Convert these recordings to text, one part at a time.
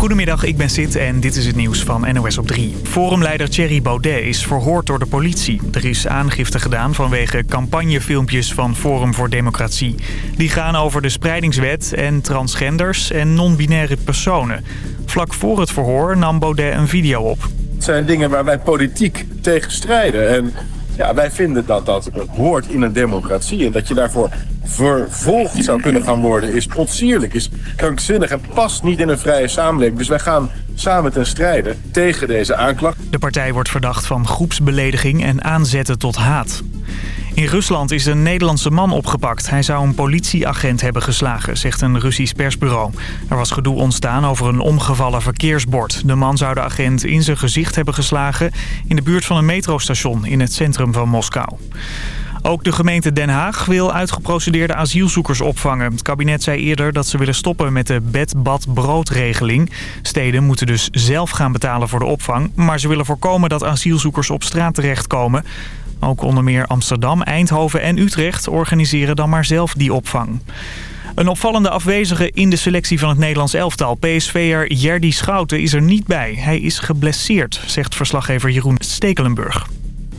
Goedemiddag, ik ben Sid en dit is het nieuws van NOS op 3. Forumleider Thierry Baudet is verhoord door de politie. Er is aangifte gedaan vanwege campagnefilmpjes van Forum voor Democratie. Die gaan over de spreidingswet en transgenders en non-binaire personen. Vlak voor het verhoor nam Baudet een video op. Het zijn dingen waar wij politiek tegen strijden. En ja, wij vinden dat dat hoort in een democratie. En dat je daarvoor vervolgd zou kunnen gaan worden is potsierlijk, is krankzinnig en past niet in een vrije samenleving. Dus wij gaan samen ten strijde tegen deze aanklacht. De partij wordt verdacht van groepsbelediging en aanzetten tot haat. In Rusland is een Nederlandse man opgepakt. Hij zou een politieagent hebben geslagen, zegt een Russisch persbureau. Er was gedoe ontstaan over een omgevallen verkeersbord. De man zou de agent in zijn gezicht hebben geslagen... in de buurt van een metrostation in het centrum van Moskou. Ook de gemeente Den Haag wil uitgeprocedeerde asielzoekers opvangen. Het kabinet zei eerder dat ze willen stoppen met de bed-bad-broodregeling. Steden moeten dus zelf gaan betalen voor de opvang. Maar ze willen voorkomen dat asielzoekers op straat terechtkomen. Ook onder meer Amsterdam, Eindhoven en Utrecht organiseren dan maar zelf die opvang. Een opvallende afwezige in de selectie van het Nederlands elftal. PSV'er Jerdy Schouten is er niet bij. Hij is geblesseerd, zegt verslaggever Jeroen Stekelenburg.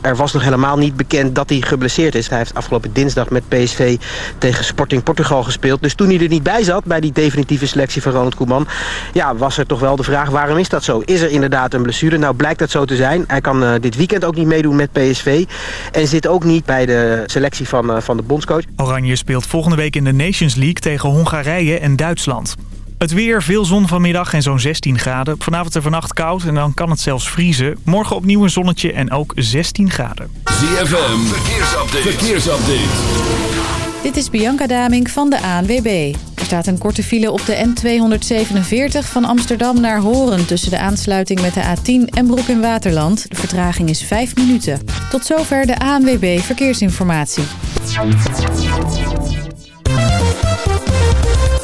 Er was nog helemaal niet bekend dat hij geblesseerd is. Hij heeft afgelopen dinsdag met PSV tegen Sporting Portugal gespeeld. Dus toen hij er niet bij zat bij die definitieve selectie van Ronald Koeman... ja, was er toch wel de vraag waarom is dat zo? Is er inderdaad een blessure? Nou blijkt dat zo te zijn. Hij kan uh, dit weekend ook niet meedoen met PSV. En zit ook niet bij de selectie van, uh, van de bondscoach. Oranje speelt volgende week in de Nations League tegen Hongarije en Duitsland. Het weer, veel zon vanmiddag en zo'n 16 graden. Vanavond en vannacht koud en dan kan het zelfs vriezen. Morgen opnieuw een zonnetje en ook 16 graden. ZFM, verkeersupdate. verkeersupdate. Dit is Bianca Daming van de ANWB. Er staat een korte file op de N247 van Amsterdam naar Horen... tussen de aansluiting met de A10 en Broek in Waterland. De vertraging is 5 minuten. Tot zover de ANWB Verkeersinformatie.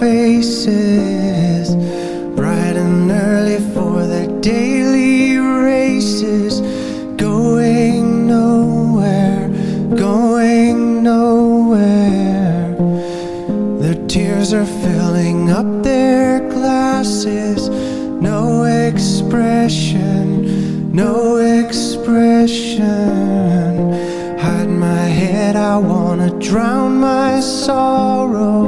Faces, bright and early for their daily races, going nowhere, going nowhere. Their tears are filling up their glasses, no expression, no expression. Hide my head, I wanna drown my sorrow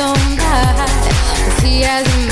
gone by. hasn't.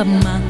Of my